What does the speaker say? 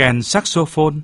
kèn saxophone.